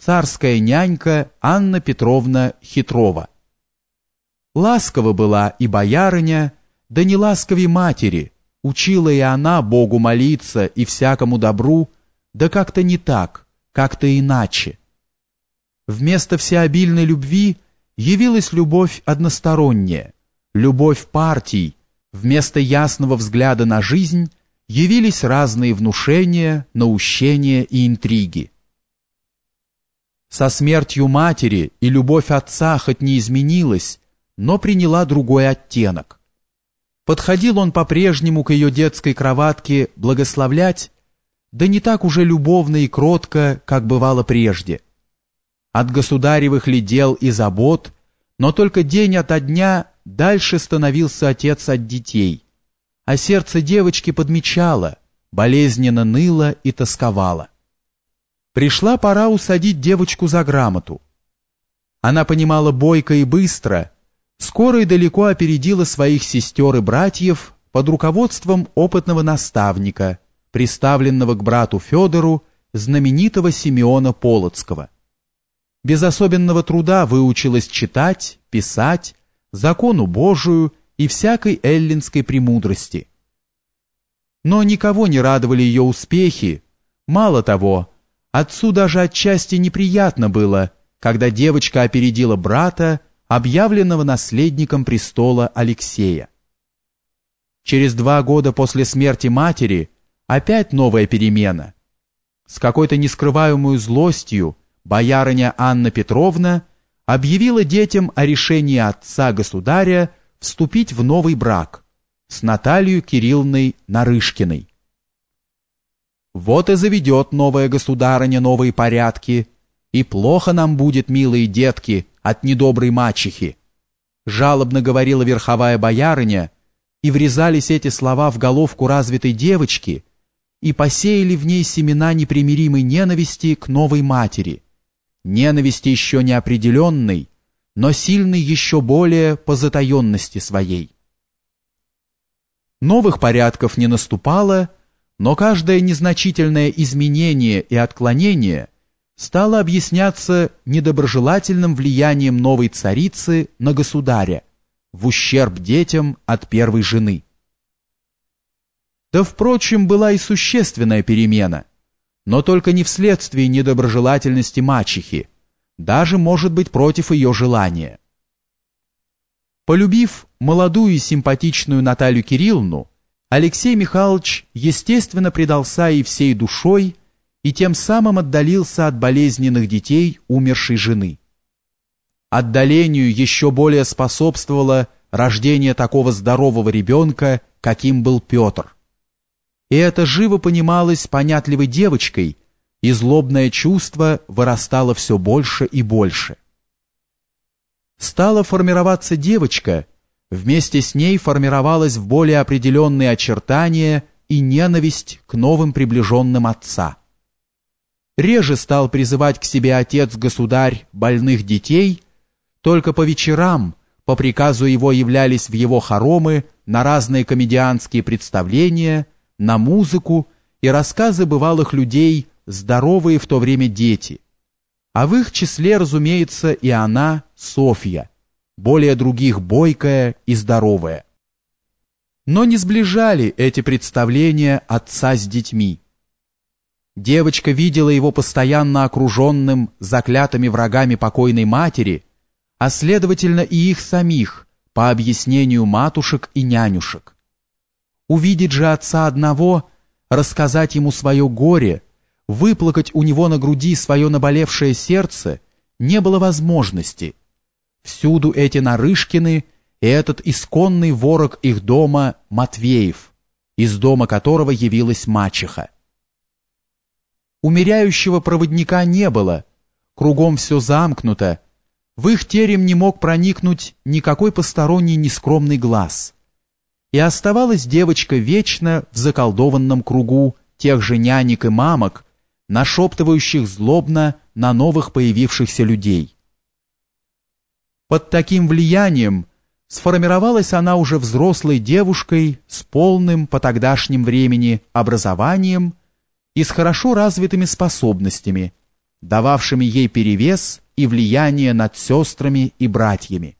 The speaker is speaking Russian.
царская нянька Анна Петровна Хитрова. Ласкова была и боярыня, да не ласковей матери, учила и она Богу молиться и всякому добру, да как-то не так, как-то иначе. Вместо всеобильной любви явилась любовь односторонняя, любовь партий, вместо ясного взгляда на жизнь явились разные внушения, наущения и интриги. Со смертью матери и любовь отца хоть не изменилась, но приняла другой оттенок. Подходил он по-прежнему к ее детской кроватке благословлять, да не так уже любовно и кротко, как бывало прежде. От государевых ли дел и забот, но только день ото дня дальше становился отец от детей, а сердце девочки подмечало, болезненно ныло и тосковало. Пришла пора усадить девочку за грамоту. Она понимала бойко и быстро, скоро и далеко опередила своих сестер и братьев под руководством опытного наставника, приставленного к брату Федору, знаменитого Симеона Полоцкого. Без особенного труда выучилась читать, писать, закону Божию и всякой эллинской премудрости. Но никого не радовали ее успехи, мало того, Отцу даже отчасти неприятно было, когда девочка опередила брата, объявленного наследником престола Алексея. Через два года после смерти матери опять новая перемена. С какой-то нескрываемой злостью боярыня Анна Петровна объявила детям о решении отца-государя вступить в новый брак с Натальей Кирилловной Нарышкиной. Вот и заведет новая государыня новые порядки, и плохо нам будет, милые детки, от недоброй мачехи. Жалобно говорила верховая боярыня, и врезались эти слова в головку развитой девочки, и посеяли в ней семена непримиримой ненависти к новой матери, ненависти еще неопределенной, но сильной еще более по затаенности своей. Новых порядков не наступало, но каждое незначительное изменение и отклонение стало объясняться недоброжелательным влиянием новой царицы на государя в ущерб детям от первой жены. Да, впрочем, была и существенная перемена, но только не вследствие недоброжелательности мачехи, даже, может быть, против ее желания. Полюбив молодую и симпатичную Наталью Кирилловну, Алексей Михайлович естественно предался и всей душой, и тем самым отдалился от болезненных детей умершей жены. Отдалению еще более способствовало рождение такого здорового ребенка, каким был Петр. И это живо понималось понятливой девочкой, и злобное чувство вырастало все больше и больше. Стала формироваться девочка, Вместе с ней формировалась в более определенные очертания и ненависть к новым приближенным отца. Реже стал призывать к себе отец-государь больных детей, только по вечерам по приказу его являлись в его хоромы на разные комедианские представления, на музыку и рассказы бывалых людей, здоровые в то время дети. А в их числе, разумеется, и она, Софья, более других бойкая и здоровая. Но не сближали эти представления отца с детьми. Девочка видела его постоянно окруженным заклятыми врагами покойной матери, а следовательно и их самих, по объяснению матушек и нянюшек. Увидеть же отца одного, рассказать ему свое горе, выплакать у него на груди свое наболевшее сердце не было возможности – Всюду эти Нарышкины и этот исконный ворог их дома Матвеев, из дома которого явилась мачеха. Умеряющего проводника не было, кругом все замкнуто, в их терем не мог проникнуть никакой посторонний нескромный глаз. И оставалась девочка вечно в заколдованном кругу тех же нянек и мамок, нашептывающих злобно на новых появившихся людей. Под таким влиянием сформировалась она уже взрослой девушкой с полным по тогдашнем времени образованием и с хорошо развитыми способностями, дававшими ей перевес и влияние над сестрами и братьями.